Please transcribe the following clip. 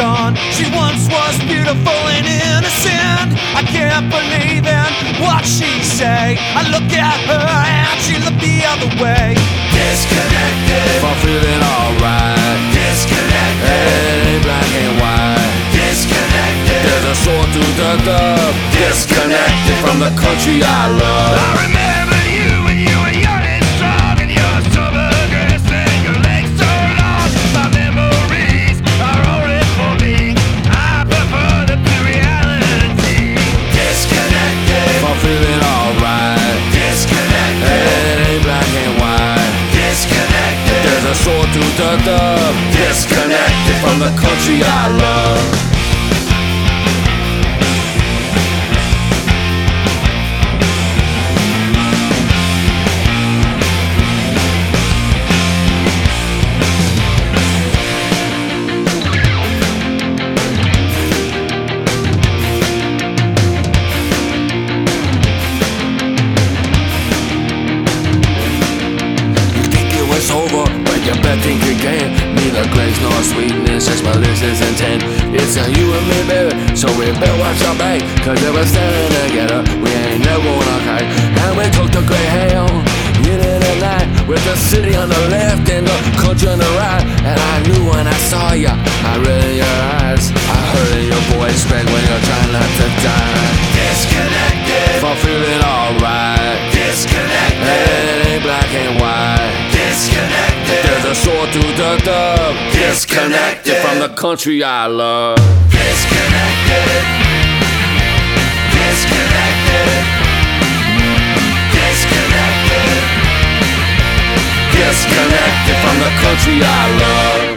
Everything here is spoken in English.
gone. She once was beautiful and innocent. I can't believe in what she say. I look at her and she looked the other way. Disconnected from feeling alright. Disconnected. It ain't black and white. Disconnected. There's a sword through the dub. Disconnected from the country I love. I the. Disconnected from the country I love. But you think again. Neither grace nor sweetness, just malicious intent. It's a you and me, baby, so we better watch our back. Cause if we're standing together, we ain't never gonna crack. And we took the great hell, in the night, with the city on the left and the country on the right. And I knew when I saw ya, I read in your eyes. I heard in your voice back when you're trying not to die. Disconnected. For feeling alright. The dub. Disconnected from the country I love. Disconnected. Disconnected. Disconnected. Disconnected from the country I love.